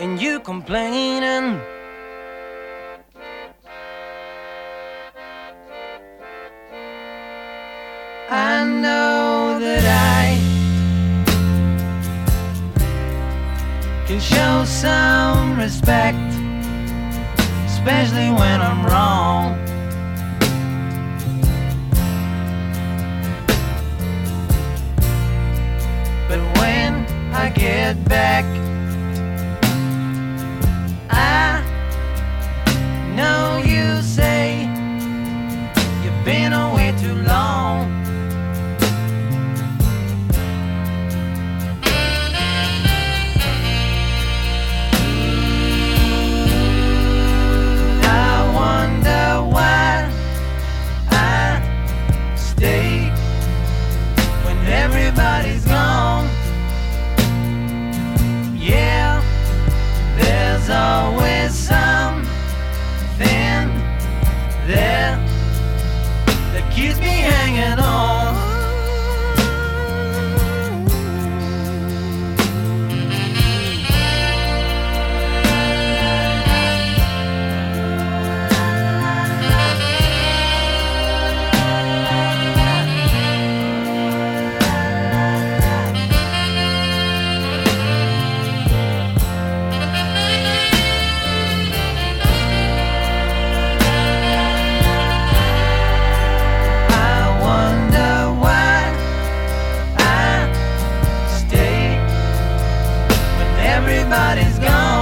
in you complaining. I know that I can show some respect, especially when I'm wrong. But when I get back, everybody's gone. Yeah, there's always something there that keeps me hanging on. Everybody's gone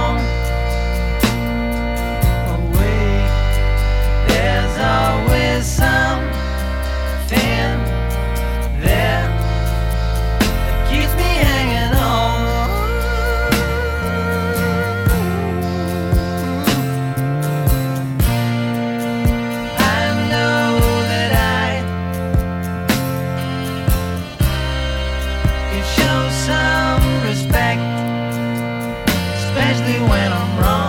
especially when I'm wrong.